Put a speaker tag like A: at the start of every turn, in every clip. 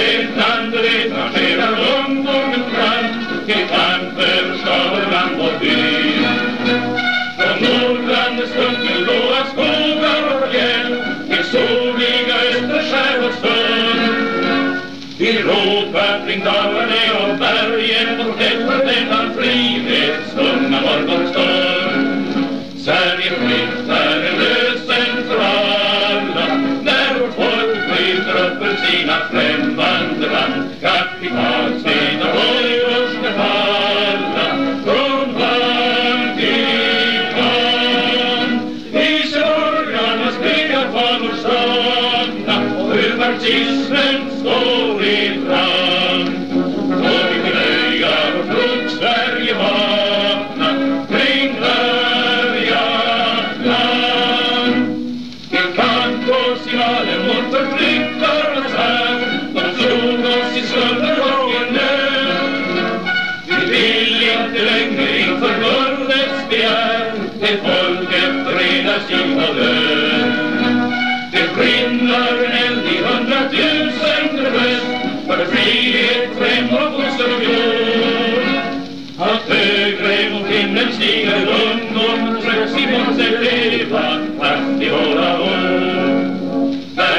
A: levnad retracherar ungdomens brand till kamp över stad land och by. Från Norrland stucken blåa skogar och fjäll till soliga Österskär och Sund. Vi ropar kring dalarna och bergen Tack i Karlstena och i Från famn till famn I sorgarna spelar fan och sanna marxismen står i brand. Så vi knöja vårt flod Sverige vakna Kring Värjaland En kamp går signalen mot förtryck.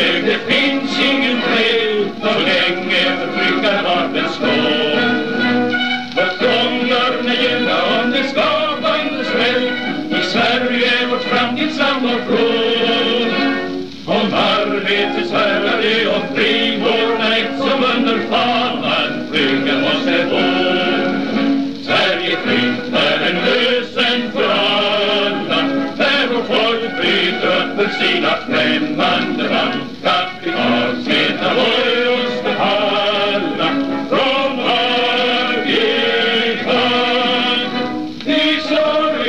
A: återväg, det finns ingen fred Så länge förtryckarvapen står Vårt krånglarna gälla om det skapandes svält I Sverige vårt framtidsland och från Om arbetets herrade och frivårdarna ett som under fanan flyger måste gå Sverige fritt är en lösen för alla Där vårt folk bryter upp ur sina främmande band.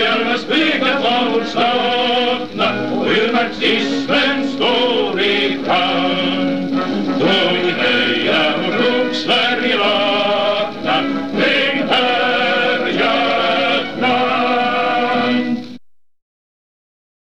A: järves peikat laulus laulna, ümber siis veel suuri kraad.